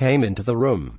came into the room.